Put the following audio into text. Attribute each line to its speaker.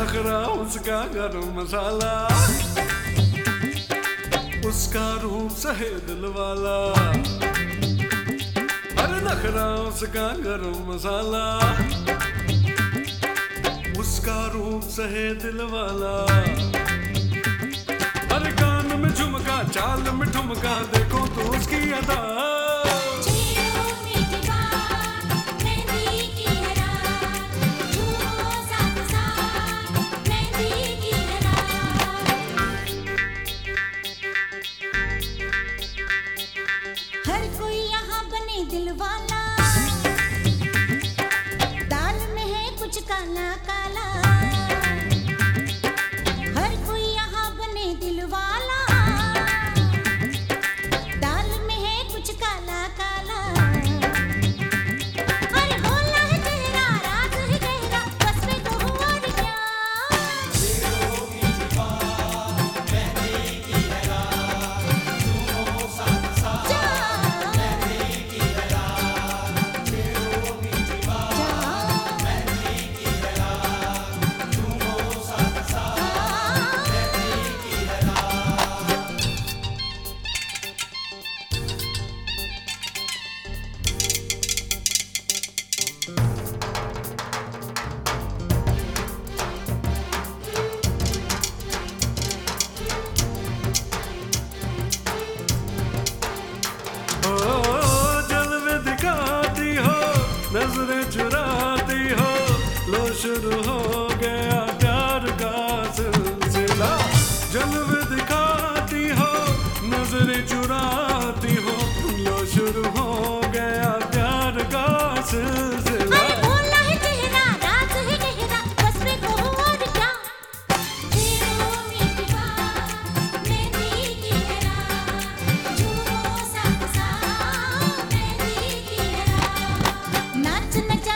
Speaker 1: नखरा, उसका गरम मसाला। उसका रूप सहे दिल वाला। अरे नखरा, उसका गरम मसाला। उसका रूप सहे दिल वाला। अरे कान में झुमका, चाल में ठुमका, देखो तो उसकी अदा। दिलवाना Bez to the